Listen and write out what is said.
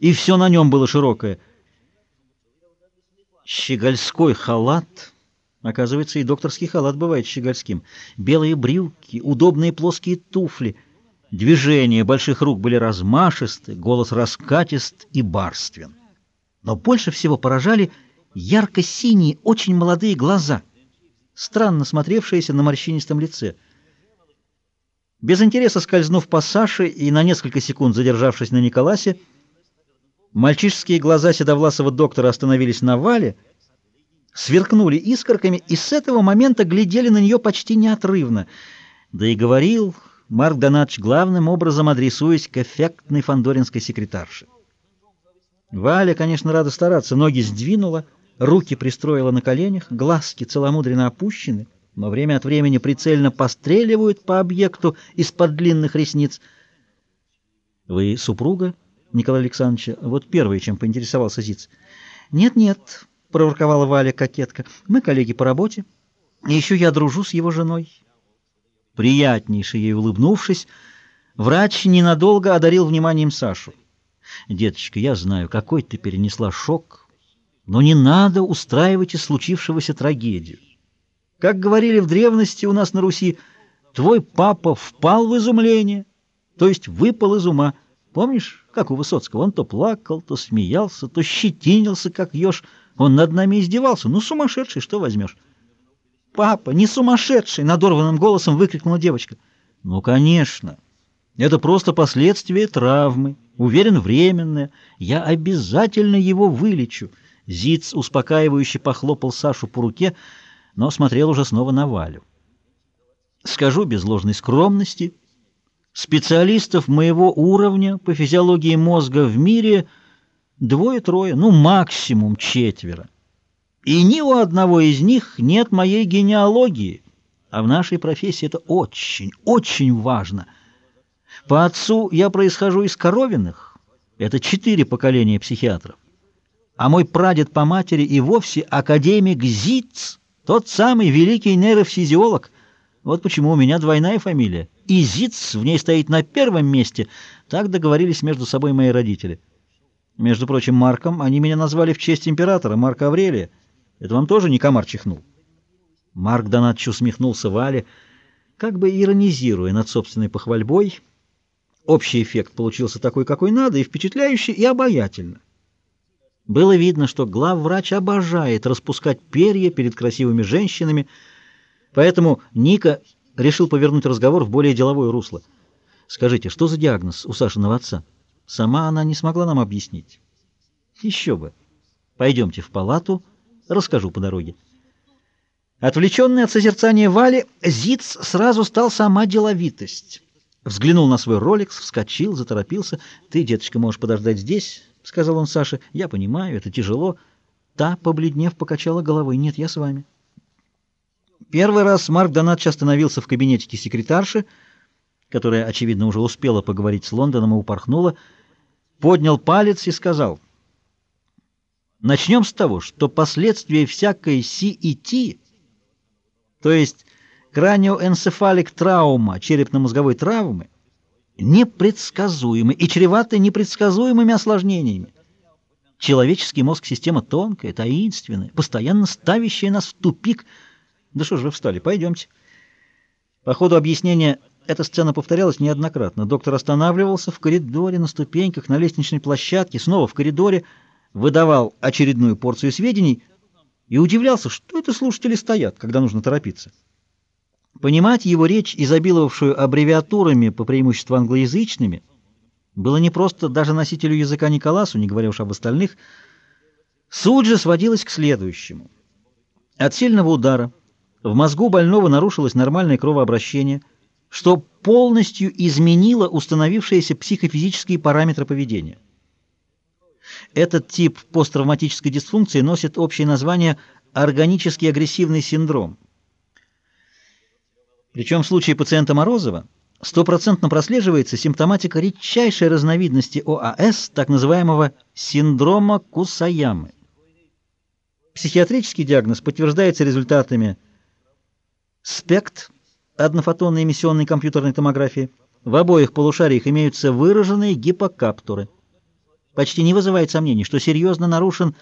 и все на нем было широкое. Щегольской халат... Оказывается, и докторский халат бывает щегольским. Белые брюки, удобные плоские туфли. Движения больших рук были размашисты, голос раскатист и барствен. Но больше всего поражали ярко-синие, очень молодые глаза, странно смотревшиеся на морщинистом лице. Без интереса скользнув по Саше и на несколько секунд задержавшись на Николасе, мальчишеские глаза седовласого доктора остановились на Вале, сверкнули искорками и с этого момента глядели на нее почти неотрывно. Да и говорил Марк Донатович главным образом адресуясь к эффектной фандоринской секретарше. Валя, конечно, рада стараться, ноги сдвинула, руки пристроила на коленях, глазки целомудренно опущены, но время от времени прицельно постреливают по объекту из-под длинных ресниц. «Вы супруга Николая Александровича?» Вот первое, чем поинтересовался Зиц. «Нет-нет», — проворковала Валя кокетка, — «мы коллеги по работе, и еще я дружу с его женой». Приятнейше ей улыбнувшись, врач ненадолго одарил вниманием Сашу. «Деточка, я знаю, какой ты перенесла шок, но не надо устраивать из случившегося трагедию. Как говорили в древности у нас на Руси, твой папа впал в изумление, то есть выпал из ума. Помнишь, как у Высоцкого? Он то плакал, то смеялся, то щетинился, как еж. Он над нами издевался. Ну, сумасшедший, что возьмешь? «Папа, не сумасшедший!» — надорванным голосом выкрикнула девочка. «Ну, конечно. Это просто последствия травмы. Уверен, временное. Я обязательно его вылечу». Зиц успокаивающе похлопал Сашу по руке, но смотрел уже снова на Валю. «Скажу без ложной скромности, специалистов моего уровня по физиологии мозга в мире двое-трое, ну, максимум четверо. И ни у одного из них нет моей генеалогии, а в нашей профессии это очень, очень важно. По отцу я происхожу из коровиных, это четыре поколения психиатров, а мой прадед по матери и вовсе академик Зиц, тот самый великий нейрофизиолог. Вот почему у меня двойная фамилия. И в ней стоит на первом месте. Так договорились между собой мои родители. Между прочим, Марком они меня назвали в честь императора, Марка Аврелия. Это вам тоже не комар чихнул?» Марк Донатович усмехнулся Вале, как бы иронизируя над собственной похвальбой. Общий эффект получился такой, какой надо, и впечатляющий, и обаятельно. Было видно, что главврач обожает распускать перья перед красивыми женщинами, поэтому Ника решил повернуть разговор в более деловое русло. «Скажите, что за диагноз у Сашиного отца? Сама она не смогла нам объяснить». «Еще бы. Пойдемте в палату». Расскажу по дороге. Отвлеченный от созерцания Вали, Зиц сразу стал сама деловитость. Взглянул на свой роликс, вскочил, заторопился. «Ты, деточка, можешь подождать здесь», — сказал он Саше. «Я понимаю, это тяжело». Та, побледнев, покачала головой. «Нет, я с вами». Первый раз Марк Донатч остановился в кабинетике секретарши, которая, очевидно, уже успела поговорить с Лондоном и упорхнула, поднял палец и сказал — Начнем с того, что последствия всякой CET, то есть краниоэнцефалик травма, черепно-мозговой травмы, непредсказуемы и чреваты непредсказуемыми осложнениями. Человеческий мозг — система тонкая, таинственная, постоянно ставящая нас в тупик. Да что же вы встали? Пойдемте. По ходу объяснения эта сцена повторялась неоднократно. Доктор останавливался в коридоре, на ступеньках, на лестничной площадке, снова в коридоре — выдавал очередную порцию сведений и удивлялся, что это слушатели стоят, когда нужно торопиться. Понимать его речь, изобиловавшую аббревиатурами, по преимуществу англоязычными, было непросто даже носителю языка Николасу, не говоря уж об остальных. Суть же сводилась к следующему. От сильного удара в мозгу больного нарушилось нормальное кровообращение, что полностью изменило установившиеся психофизические параметры поведения. Этот тип посттравматической дисфункции носит общее название органический агрессивный синдром. Причем в случае пациента Морозова стопроцентно прослеживается симптоматика редчайшей разновидности ОАС, так называемого синдрома Кусаямы. Психиатрический диагноз подтверждается результатами СПЕКТ, однофотонной эмиссионной компьютерной томографии. В обоих полушариях имеются выраженные гипокаптуры. почти не вызывает сомнений, что серьезно нарушен